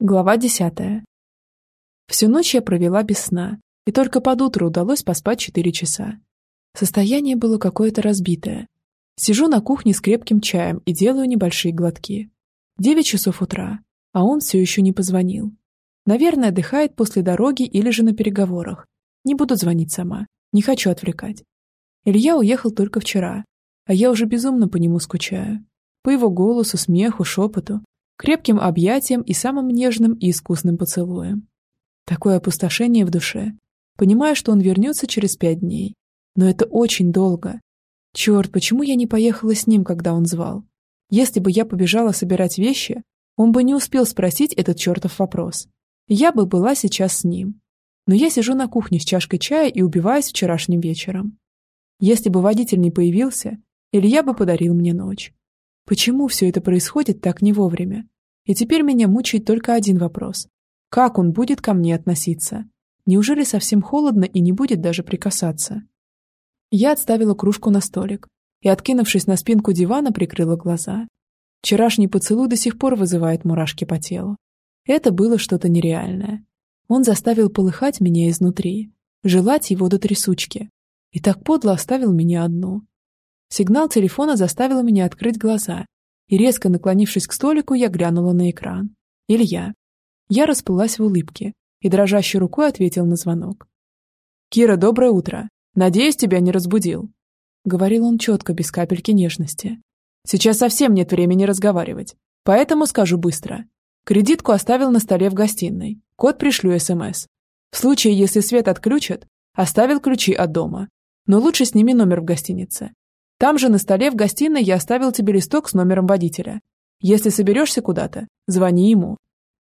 Глава десятая. Всю ночь я провела без сна, и только под утро удалось поспать четыре часа. Состояние было какое-то разбитое. Сижу на кухне с крепким чаем и делаю небольшие глотки. Девять часов утра, а он все еще не позвонил. Наверное, отдыхает после дороги или же на переговорах. Не буду звонить сама, не хочу отвлекать. Илья уехал только вчера, а я уже безумно по нему скучаю. По его голосу, смеху, шепоту, крепким объятием и самым нежным и искусным поцелуем. Такое опустошение в душе. Понимаю, что он вернется через пять дней. Но это очень долго. Черт, почему я не поехала с ним, когда он звал? Если бы я побежала собирать вещи, он бы не успел спросить этот чертов вопрос. Я бы была сейчас с ним. Но я сижу на кухне с чашкой чая и убиваюсь вчерашним вечером. Если бы водитель не появился, Илья бы подарил мне ночь. Почему все это происходит так не вовремя? И теперь меня мучает только один вопрос. Как он будет ко мне относиться? Неужели совсем холодно и не будет даже прикасаться? Я отставила кружку на столик и, откинувшись на спинку дивана, прикрыла глаза. Вчерашний поцелуй до сих пор вызывает мурашки по телу. Это было что-то нереальное. Он заставил полыхать меня изнутри, желать его до трясучки. И так подло оставил меня одну. Сигнал телефона заставил меня открыть глаза, и резко наклонившись к столику, я глянула на экран. Илья. Я расплылась в улыбке и дрожащей рукой ответил на звонок. «Кира, доброе утро. Надеюсь, тебя не разбудил», — говорил он четко, без капельки нежности. «Сейчас совсем нет времени разговаривать, поэтому скажу быстро. Кредитку оставил на столе в гостиной. Код пришлю СМС. В случае, если свет отключат, оставил ключи от дома. Но лучше сними номер в гостинице. Там же на столе в гостиной я оставил тебе листок с номером водителя. Если соберешься куда-то, звони ему.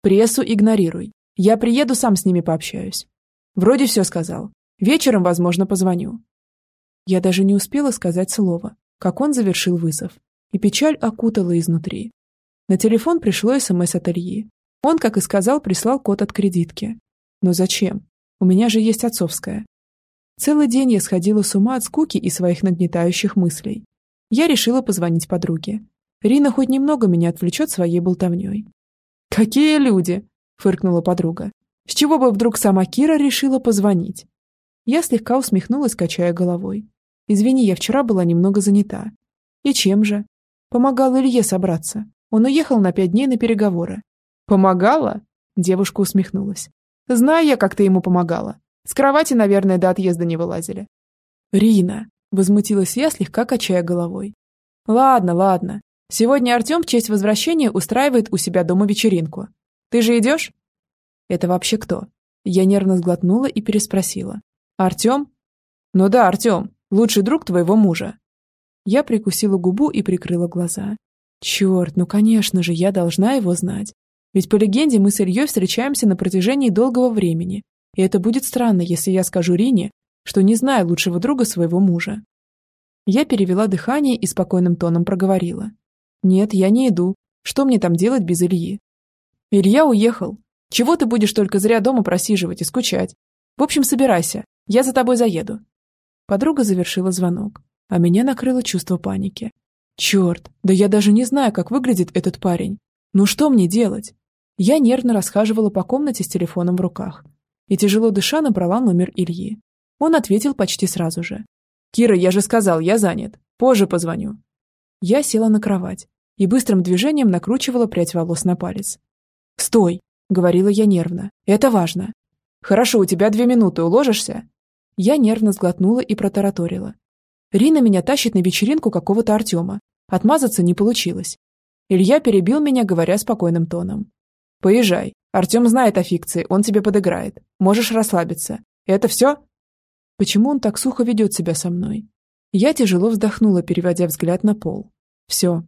Прессу игнорируй. Я приеду, сам с ними пообщаюсь. Вроде все сказал. Вечером, возможно, позвоню. Я даже не успела сказать слово, как он завершил вызов. И печаль окутала изнутри. На телефон пришло СМС от Ильи. Он, как и сказал, прислал код от кредитки. Но зачем? У меня же есть отцовская. Целый день я сходила с ума от скуки и своих нагнетающих мыслей. Я решила позвонить подруге. Рина хоть немного меня отвлечет своей болтовней. «Какие люди!» – фыркнула подруга. «С чего бы вдруг сама Кира решила позвонить?» Я слегка усмехнулась, качая головой. «Извини, я вчера была немного занята». «И чем же?» «Помогала Илье собраться. Он уехал на пять дней на переговоры». «Помогала?» – девушка усмехнулась. «Знаю я, как ты ему помогала. С кровати, наверное, до отъезда не вылазили. Рина, возмутилась я, слегка качая головой. Ладно, ладно. Сегодня Артем в честь возвращения устраивает у себя дома вечеринку. Ты же идешь? Это вообще кто? Я нервно сглотнула и переспросила. Артем? Ну да, Артем, лучший друг твоего мужа. Я прикусила губу и прикрыла глаза. Черт, ну конечно же, я должна его знать. Ведь по легенде мы с Ильей встречаемся на протяжении долгого времени и это будет странно, если я скажу Рине, что не знаю лучшего друга своего мужа. Я перевела дыхание и спокойным тоном проговорила. «Нет, я не иду. Что мне там делать без Ильи?» «Илья уехал. Чего ты будешь только зря дома просиживать и скучать? В общем, собирайся. Я за тобой заеду». Подруга завершила звонок, а меня накрыло чувство паники. «Черт, да я даже не знаю, как выглядит этот парень. Ну что мне делать?» Я нервно расхаживала по комнате с телефоном в руках и, тяжело дыша, набрала номер Ильи. Он ответил почти сразу же. «Кира, я же сказал, я занят. Позже позвоню». Я села на кровать и быстрым движением накручивала прядь волос на палец. «Стой!» — говорила я нервно. «Это важно». «Хорошо, у тебя две минуты, уложишься?» Я нервно сглотнула и протараторила. Рина меня тащит на вечеринку какого-то Артема. Отмазаться не получилось. Илья перебил меня, говоря спокойным тоном. «Поезжай. Артем знает о фикции, он тебе подыграет. Можешь расслабиться. Это все?» Почему он так сухо ведет себя со мной? Я тяжело вздохнула, переводя взгляд на пол. «Все.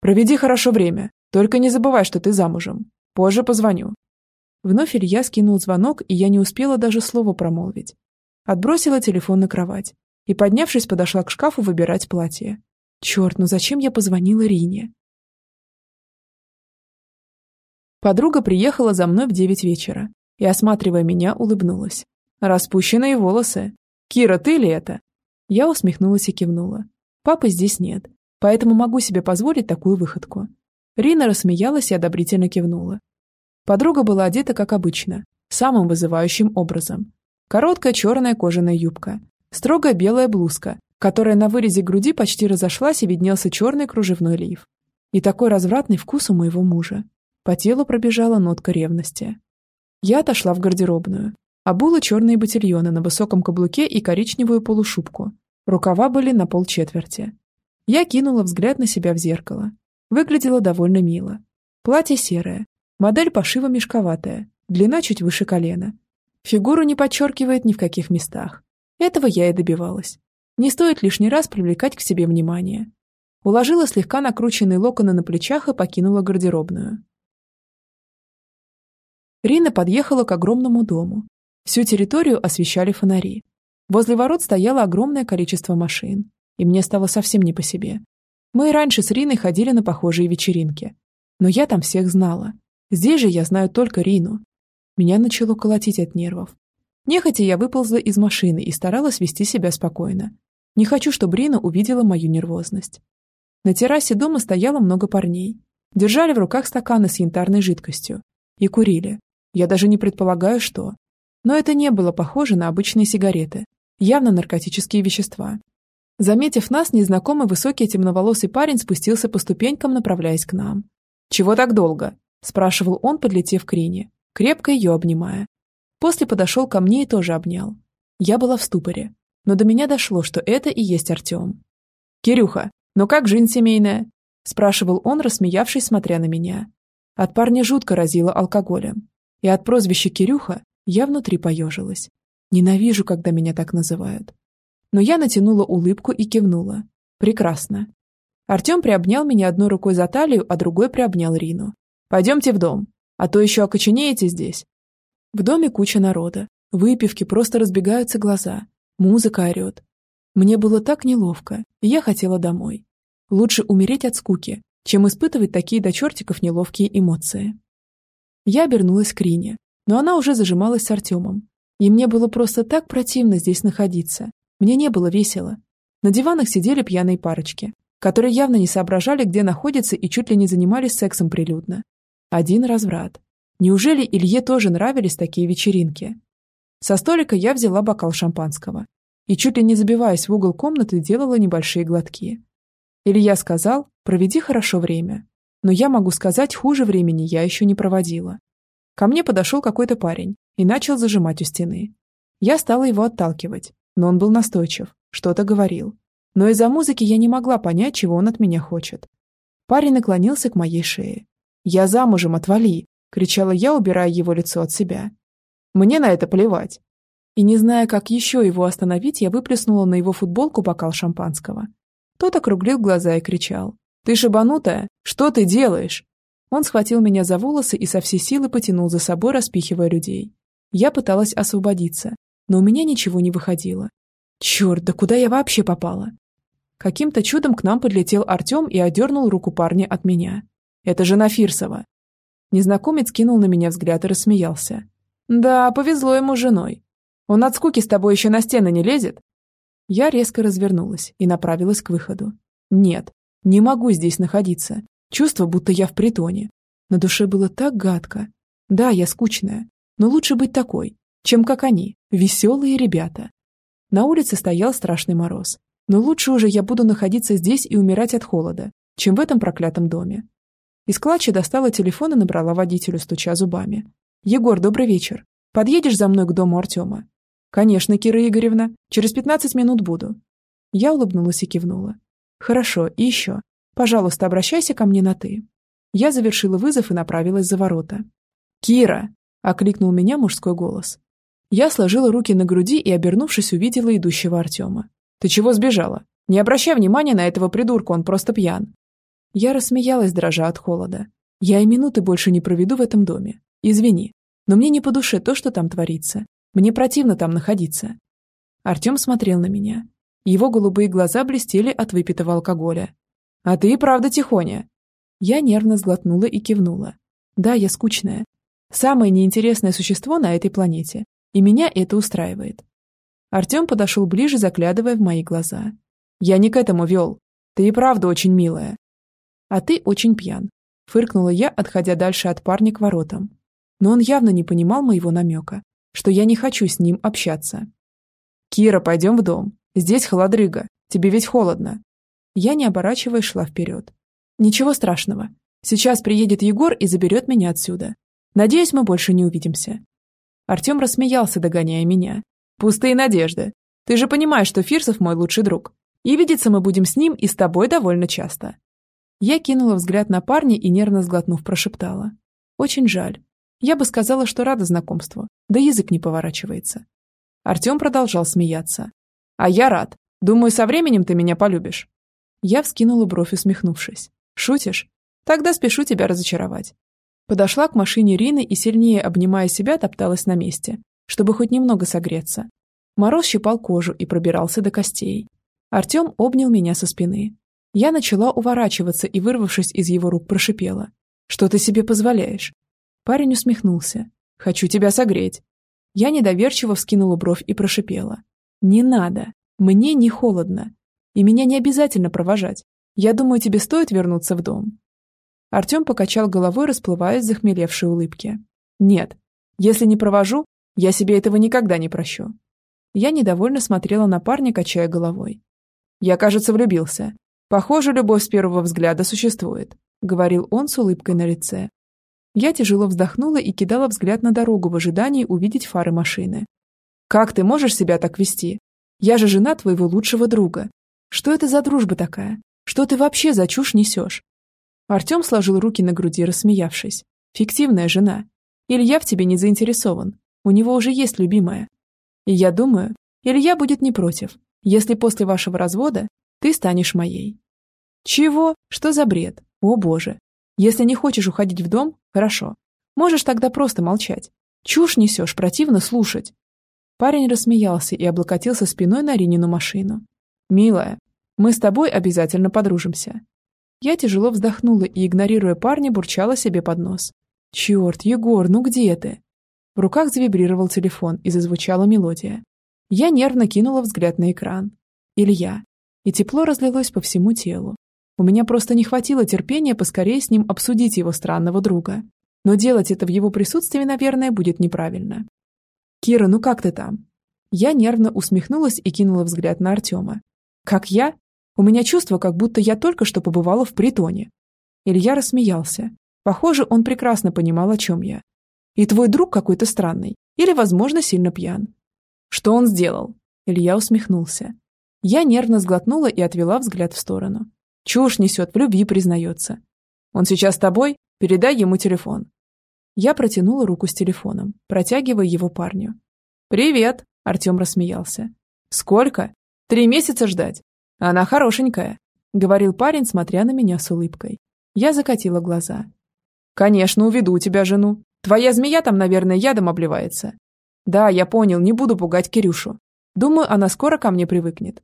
Проведи хорошо время. Только не забывай, что ты замужем. Позже позвоню». Вновь Илья скинул звонок, и я не успела даже слова промолвить. Отбросила телефон на кровать и, поднявшись, подошла к шкафу выбирать платье. Черт, ну зачем я позвонила Рине? Подруга приехала за мной в девять вечера и, осматривая меня, улыбнулась. «Распущенные волосы. Кира, ты ли это?» Я усмехнулась и кивнула. «Папы здесь нет, поэтому могу себе позволить такую выходку». Рина рассмеялась и одобрительно кивнула. Подруга была одета, как обычно, самым вызывающим образом. Короткая черная кожаная юбка, строгая белая блузка, которая на вырезе груди почти разошлась и виднелся черный кружевной лиф. И такой развратный вкус у моего мужа. По телу пробежала нотка ревности. Я отошла в гардеробную. Обула черные ботильоны на высоком каблуке и коричневую полушубку. Рукава были на полчетверти. Я кинула взгляд на себя в зеркало. Выглядела довольно мило. Платье серое, модель пошива мешковатая, длина чуть выше колена. Фигуру не подчеркивает ни в каких местах. Этого я и добивалась. Не стоит лишний раз привлекать к себе внимание. Уложила слегка накрученные локоны на плечах и покинула гардеробную. Рина подъехала к огромному дому. Всю территорию освещали фонари. Возле ворот стояло огромное количество машин, и мне стало совсем не по себе. Мы и раньше с Риной ходили на похожие вечеринки. Но я там всех знала. Здесь же я знаю только Рину. Меня начало колотить от нервов. Нехотя я выползла из машины и старалась вести себя спокойно. Не хочу, чтобы Рина увидела мою нервозность. На террасе дома стояло много парней. Держали в руках стаканы с янтарной жидкостью. И курили. Я даже не предполагаю, что. Но это не было похоже на обычные сигареты. Явно наркотические вещества. Заметив нас, незнакомый высокий темноволосый парень спустился по ступенькам, направляясь к нам. «Чего так долго?» – спрашивал он, подлетев к Рине, крепко ее обнимая. После подошел ко мне и тоже обнял. Я была в ступоре, но до меня дошло, что это и есть Артем. «Кирюха, ну как жизнь семейная?» – спрашивал он, рассмеявшись, смотря на меня. От парня жутко разило алкоголем. И от прозвища Кирюха я внутри поежилась. Ненавижу, когда меня так называют. Но я натянула улыбку и кивнула. Прекрасно. Артем приобнял меня одной рукой за талию, а другой приобнял Рину. «Пойдемте в дом, а то еще окоченеете здесь». В доме куча народа. Выпивки, просто разбегаются глаза. Музыка орет. Мне было так неловко, и я хотела домой. Лучше умереть от скуки, чем испытывать такие до чертиков неловкие эмоции. Я обернулась к Рине, но она уже зажималась с Артемом. И мне было просто так противно здесь находиться. Мне не было весело. На диванах сидели пьяные парочки, которые явно не соображали, где находятся и чуть ли не занимались сексом прилюдно. Один разврат. Неужели Илье тоже нравились такие вечеринки? Со столика я взяла бокал шампанского и, чуть ли не забиваясь в угол комнаты, делала небольшие глотки. Илья сказал, проведи хорошо время, но я могу сказать, хуже времени я еще не проводила. Ко мне подошел какой-то парень и начал зажимать у стены. Я стала его отталкивать, но он был настойчив, что-то говорил. Но из-за музыки я не могла понять, чего он от меня хочет. Парень наклонился к моей шее. «Я замужем, отвали!» – кричала я, убирая его лицо от себя. «Мне на это плевать!» И не зная, как еще его остановить, я выплеснула на его футболку бокал шампанского. Тот округлил глаза и кричал. «Ты шибанутая? Что ты делаешь?» Он схватил меня за волосы и со всей силы потянул за собой, распихивая людей. Я пыталась освободиться, но у меня ничего не выходило. Черт, да куда я вообще попала? Каким-то чудом к нам подлетел Артем и одернул руку парня от меня. Это жена Фирсова. Незнакомец кинул на меня взгляд и рассмеялся. Да, повезло ему женой. Он от скуки с тобой еще на стены не лезет? Я резко развернулась и направилась к выходу. Нет, не могу здесь находиться. Чувство, будто я в притоне. На душе было так гадко. Да, я скучная, но лучше быть такой, чем как они, веселые ребята. На улице стоял страшный мороз. Но лучше уже я буду находиться здесь и умирать от холода, чем в этом проклятом доме. Из клатча достала телефон и набрала водителю, стуча зубами. «Егор, добрый вечер. Подъедешь за мной к дому Артема?» «Конечно, Кира Игоревна. Через пятнадцать минут буду». Я улыбнулась и кивнула. «Хорошо, и еще. Пожалуйста, обращайся ко мне на «ты». Я завершила вызов и направилась за ворота. «Кира!» – окликнул меня мужской голос. Я сложила руки на груди и, обернувшись, увидела идущего Артема. «Ты чего сбежала? Не обращай внимания на этого придурка, он просто пьян». Я рассмеялась, дрожа от холода. «Я и минуты больше не проведу в этом доме. Извини, но мне не по душе то, что там творится. Мне противно там находиться». Артем смотрел на меня. Его голубые глаза блестели от выпитого алкоголя. «А ты и правда тихоня!» Я нервно сглотнула и кивнула. «Да, я скучная. Самое неинтересное существо на этой планете. И меня это устраивает». Артем подошел ближе, заглядывая в мои глаза. «Я не к этому вел. Ты и правда очень милая». «А ты очень пьян», — фыркнула я, отходя дальше от парня к воротам. но он явно не понимал моего намека, что я не хочу с ним общаться. «Кира, пойдем в дом. Здесь холодрыга. Тебе ведь холодно». Я, не оборачиваясь, шла вперед. «Ничего страшного. Сейчас приедет Егор и заберет меня отсюда. Надеюсь, мы больше не увидимся». Артем рассмеялся, догоняя меня. «Пустые надежды. Ты же понимаешь, что Фирсов мой лучший друг. И видеться мы будем с ним и с тобой довольно часто». Я кинула взгляд на парня и, нервно сглотнув, прошептала. «Очень жаль. Я бы сказала, что рада знакомству, да язык не поворачивается». Артем продолжал смеяться. «А я рад. Думаю, со временем ты меня полюбишь». Я вскинула бровь, усмехнувшись. «Шутишь? Тогда спешу тебя разочаровать». Подошла к машине Рины и, сильнее обнимая себя, топталась на месте, чтобы хоть немного согреться. Мороз щипал кожу и пробирался до костей. Артем обнял меня со спины. Я начала уворачиваться и, вырвавшись из его рук, прошипела. «Что ты себе позволяешь?» Парень усмехнулся. «Хочу тебя согреть». Я недоверчиво вскинула бровь и прошипела. «Не надо. Мне не холодно. И меня не обязательно провожать. Я думаю, тебе стоит вернуться в дом». Артем покачал головой, расплываясь в захмелевшей улыбке. «Нет. Если не провожу, я себе этого никогда не прощу». Я недовольно смотрела на парня, качая головой. «Я, кажется, влюбился. Похоже, любовь с первого взгляда существует», — говорил он с улыбкой на лице. Я тяжело вздохнула и кидала взгляд на дорогу в ожидании увидеть фары машины. «Как ты можешь себя так вести? Я же жена твоего лучшего друга. Что это за дружба такая? Что ты вообще за чушь несешь?» Артем сложил руки на груди, рассмеявшись. «Фиктивная жена. Илья в тебе не заинтересован. У него уже есть любимая. И я думаю, Илья будет не против, если после вашего развода ты станешь моей». «Чего? Что за бред? О боже! Если не хочешь уходить в дом, хорошо. Можешь тогда просто молчать. Чушь несешь, противно слушать. Парень рассмеялся и облокотился спиной на Ринину машину. «Милая, мы с тобой обязательно подружимся». Я тяжело вздохнула и, игнорируя парня, бурчала себе под нос. «Черт, Егор, ну где ты?» В руках завибрировал телефон и зазвучала мелодия. Я нервно кинула взгляд на экран. Илья. И тепло разлилось по всему телу. У меня просто не хватило терпения поскорее с ним обсудить его странного друга. Но делать это в его присутствии, наверное, будет неправильно. «Кира, ну как ты там?» Я нервно усмехнулась и кинула взгляд на Артема. «Как я? У меня чувство, как будто я только что побывала в притоне». Илья рассмеялся. Похоже, он прекрасно понимал, о чем я. «И твой друг какой-то странный. Или, возможно, сильно пьян». «Что он сделал?» Илья усмехнулся. Я нервно сглотнула и отвела взгляд в сторону. Чушь несет, в любви признается. Он сейчас с тобой? Передай ему телефон. Я протянула руку с телефоном, протягивая его парню. «Привет!» – Артем рассмеялся. «Сколько? Три месяца ждать? Она хорошенькая», – говорил парень, смотря на меня с улыбкой. Я закатила глаза. «Конечно, уведу тебя жену. Твоя змея там, наверное, ядом обливается». «Да, я понял, не буду пугать Кирюшу. Думаю, она скоро ко мне привыкнет».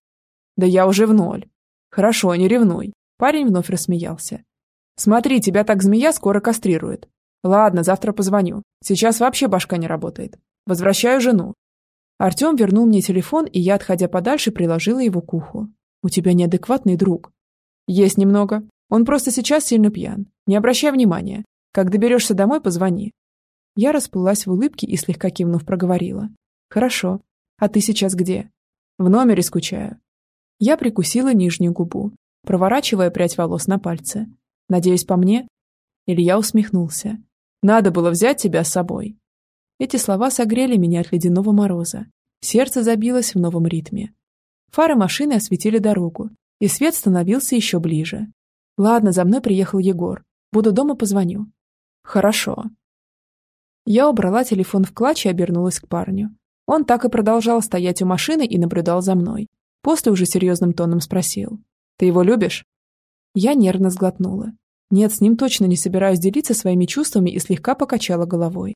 «Да я уже в ноль. «Хорошо, не ревнуй». Парень вновь рассмеялся. «Смотри, тебя так змея скоро кастрирует. Ладно, завтра позвоню. Сейчас вообще башка не работает. Возвращаю жену». Артем вернул мне телефон, и я, отходя подальше, приложила его к уху. «У тебя неадекватный друг». «Есть немного. Он просто сейчас сильно пьян. Не обращай внимания. Как доберешься домой, позвони». Я расплылась в улыбке и, слегка кивнув, проговорила. «Хорошо. А ты сейчас где?» «В номере скучаю. Я прикусила нижнюю губу, проворачивая прядь волос на пальце. «Надеюсь, по мне?» Илья усмехнулся. «Надо было взять тебя с собой». Эти слова согрели меня от ледяного мороза. Сердце забилось в новом ритме. Фары машины осветили дорогу, и свет становился еще ближе. «Ладно, за мной приехал Егор. Буду дома, позвоню». «Хорошо». Я убрала телефон в клатч и обернулась к парню. Он так и продолжал стоять у машины и наблюдал за мной, После уже серьезным тоном спросил. «Ты его любишь?» Я нервно сглотнула. Нет, с ним точно не собираюсь делиться своими чувствами и слегка покачала головой.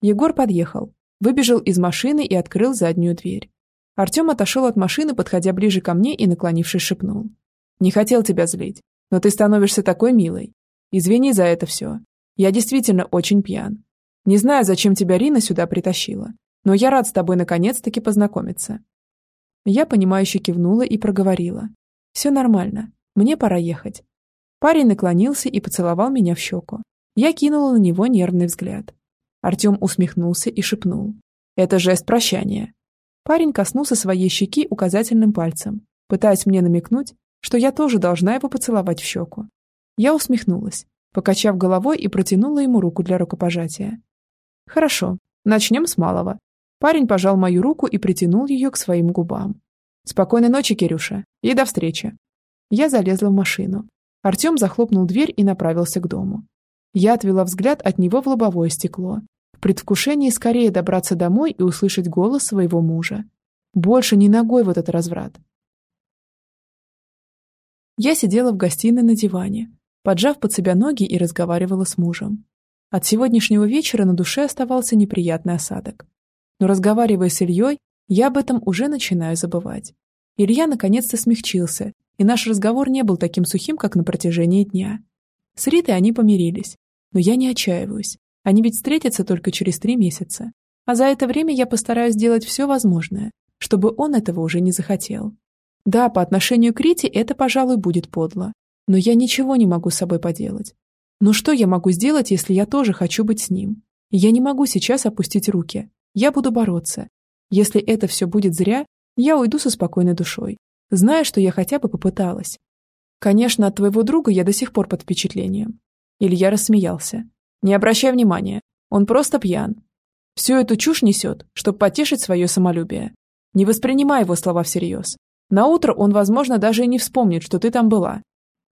Егор подъехал, выбежал из машины и открыл заднюю дверь. Артем отошел от машины, подходя ближе ко мне и, наклонившись, шепнул. «Не хотел тебя злить, но ты становишься такой милой. Извини за это все. Я действительно очень пьян. Не знаю, зачем тебя Рина сюда притащила, но я рад с тобой наконец-таки познакомиться. Я, понимающе кивнула и проговорила. «Все нормально. Мне пора ехать». Парень наклонился и поцеловал меня в щеку. Я кинула на него нервный взгляд. Артем усмехнулся и шепнул. «Это жест прощания». Парень коснулся своей щеки указательным пальцем, пытаясь мне намекнуть, что я тоже должна его поцеловать в щеку. Я усмехнулась, покачав головой и протянула ему руку для рукопожатия. «Хорошо, начнем с малого». Парень пожал мою руку и притянул ее к своим губам. «Спокойной ночи, Кирюша, и до встречи». Я залезла в машину. Артем захлопнул дверь и направился к дому. Я отвела взгляд от него в лобовое стекло, в предвкушении скорее добраться домой и услышать голос своего мужа. Больше ни ногой в этот разврат. Я сидела в гостиной на диване, поджав под себя ноги и разговаривала с мужем. От сегодняшнего вечера на душе оставался неприятный осадок. Но разговаривая с Ильей, я об этом уже начинаю забывать. Илья наконец-то смягчился, и наш разговор не был таким сухим, как на протяжении дня. С Ритой они помирились, но я не отчаиваюсь. Они ведь встретятся только через три месяца. А за это время я постараюсь сделать все возможное, чтобы он этого уже не захотел. Да, по отношению к Рите это, пожалуй, будет подло. Но я ничего не могу с собой поделать. Но что я могу сделать, если я тоже хочу быть с ним? Я не могу сейчас опустить руки. Я буду бороться. Если это все будет зря, я уйду со спокойной душой, зная, что я хотя бы попыталась. Конечно, от твоего друга я до сих пор под впечатлением. Илья рассмеялся. Не обращай внимания, он просто пьян. Всю эту чушь несет, чтобы потешить свое самолюбие. Не воспринимай его слова всерьез. На утро он, возможно, даже и не вспомнит, что ты там была.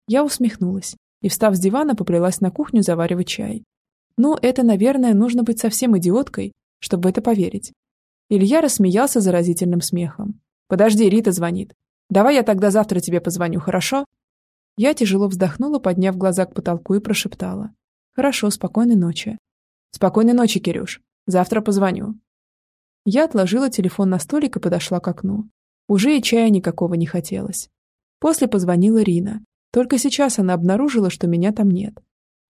Я усмехнулась и, встав с дивана, поплелась на кухню заваривать чай. Ну, это, наверное, нужно быть совсем идиоткой, чтобы это поверить. Илья рассмеялся заразительным смехом. «Подожди, Рита звонит. Давай я тогда завтра тебе позвоню, хорошо?» Я тяжело вздохнула, подняв глаза к потолку и прошептала. «Хорошо, спокойной ночи». «Спокойной ночи, Кирюш. Завтра позвоню». Я отложила телефон на столик и подошла к окну. Уже и чая никакого не хотелось. После позвонила Рина. Только сейчас она обнаружила, что меня там нет.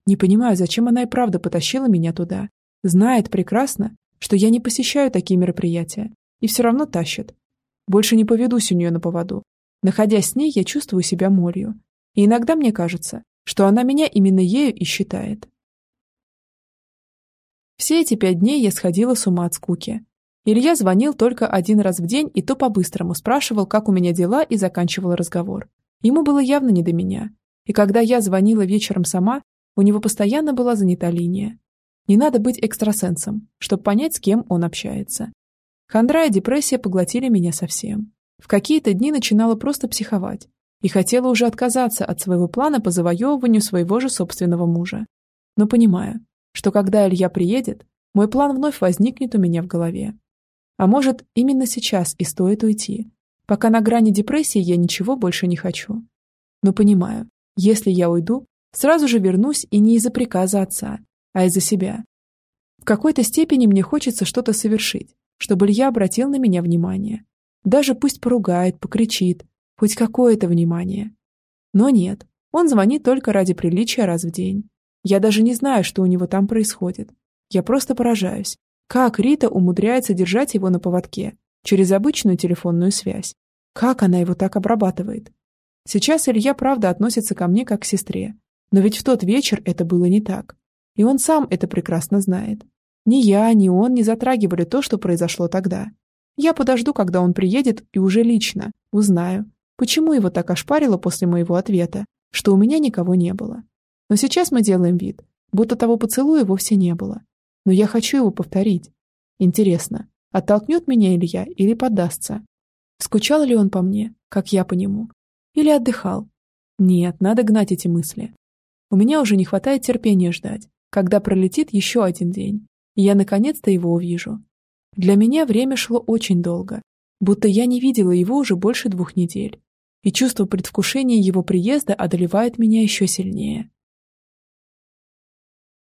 Не понимаю, зачем она и правда потащила меня туда. Знает прекрасно, что я не посещаю такие мероприятия. И все равно тащит. Больше не поведусь у нее на поводу. Находясь с ней, я чувствую себя молью. И иногда мне кажется, что она меня именно ею и считает. Все эти пять дней я сходила с ума от скуки. Илья звонил только один раз в день и то по-быстрому спрашивал, как у меня дела, и заканчивал разговор. Ему было явно не до меня. И когда я звонила вечером сама, у него постоянно была занята линия. Не надо быть экстрасенсом, чтобы понять, с кем он общается. Хандра и депрессия поглотили меня совсем. В какие-то дни начинала просто психовать и хотела уже отказаться от своего плана по завоевыванию своего же собственного мужа. Но понимаю, что когда Илья приедет, мой план вновь возникнет у меня в голове. А может, именно сейчас и стоит уйти. Пока на грани депрессии я ничего больше не хочу. Но понимаю, если я уйду, сразу же вернусь и не из-за приказа отца, а из-за себя. В какой-то степени мне хочется что-то совершить, чтобы Илья обратил на меня внимание. Даже пусть поругает, покричит, хоть какое-то внимание. Но нет, он звонит только ради приличия раз в день. Я даже не знаю, что у него там происходит. Я просто поражаюсь, как Рита умудряется держать его на поводке через обычную телефонную связь? Как она его так обрабатывает? Сейчас Илья правда относится ко мне как к сестре. Но ведь в тот вечер это было не так. И он сам это прекрасно знает. Ни я, ни он не затрагивали то, что произошло тогда. Я подожду, когда он приедет, и уже лично узнаю, почему его так ошпарило после моего ответа, что у меня никого не было. Но сейчас мы делаем вид, будто того поцелуя вовсе не было но я хочу его повторить. Интересно, оттолкнет меня Илья или поддастся? Скучал ли он по мне, как я по нему? Или отдыхал? Нет, надо гнать эти мысли. У меня уже не хватает терпения ждать, когда пролетит еще один день, я наконец-то его увижу. Для меня время шло очень долго, будто я не видела его уже больше двух недель, и чувство предвкушения его приезда одолевает меня еще сильнее.